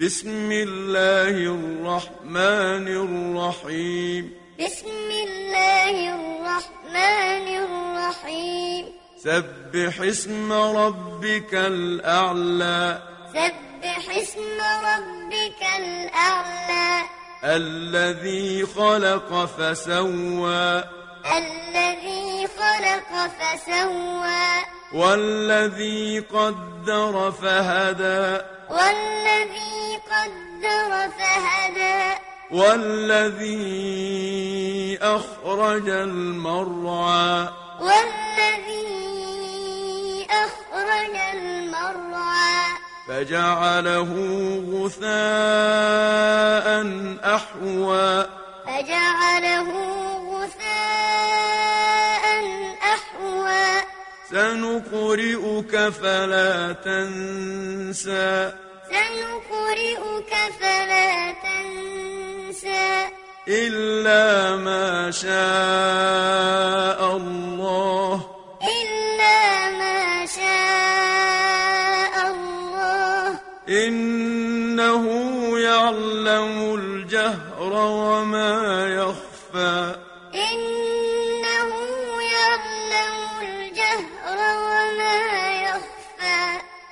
بسم الله الرحمن الرحيم بسم الله الرحمن الرحيم سبح اسم ربك الأعلى سبح اسم ربك الأعلى الذي خلق فسوى الذي خلق فسوى. والذي قدر فهدى. والذي قدر فهدى. والذي أخرج المرعى. والذي أخرج المرعى. فجعله غثاء أحوى. سنقرئك فلا تنسى. سنقرئك فلا تنسى. إلا ما شاء الله. إلا ما شاء الله. إنه يعلم الجهر وما يخفى.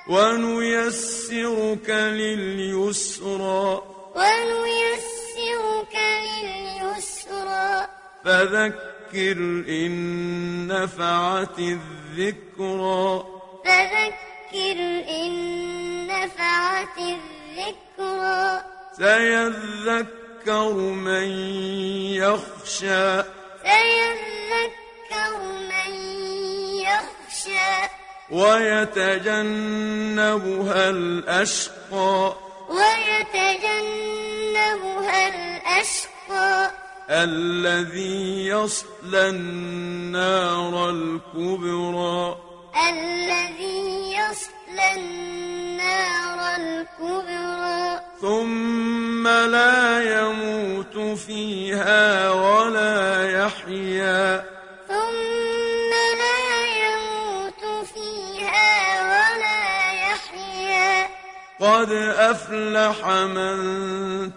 ونيسرك لليسرى. ونيسرك لليسرى. فذكر إن نفعت الذكرى. فذكر إن نفعت الذكرى. سيذكر من يخشى. سيذكر ويتجنبها الأشقى. ويتجنبها الأشقى. الذي يصلى النار الكبرى. الذي يصلى النار الكبرى. ثم لا يموت فيها ولا يحيا. قد أفلح من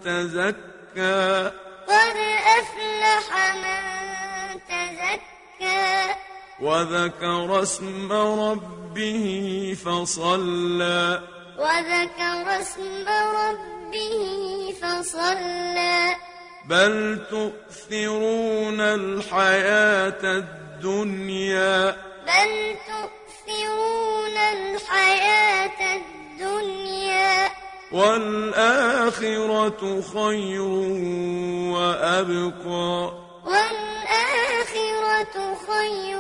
تزكى قد أفلح من تزكى وذكر اسم ربه فصلى وذكر اسم ربه فصلى بل تؤثرون الحياة الدنيا بل تؤثرون الحياة الدنيا والآخرة خير وأبقى. والآخرة خير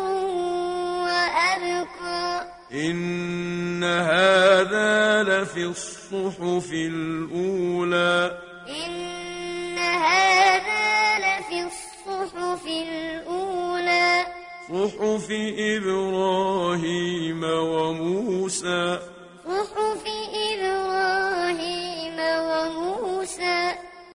وأبقى. إن هذا لفي الصحف الأولى. إن هذا لفي الصحف الأولى. صحف إبراهيم وموسى. صحف إبراهيم وموسى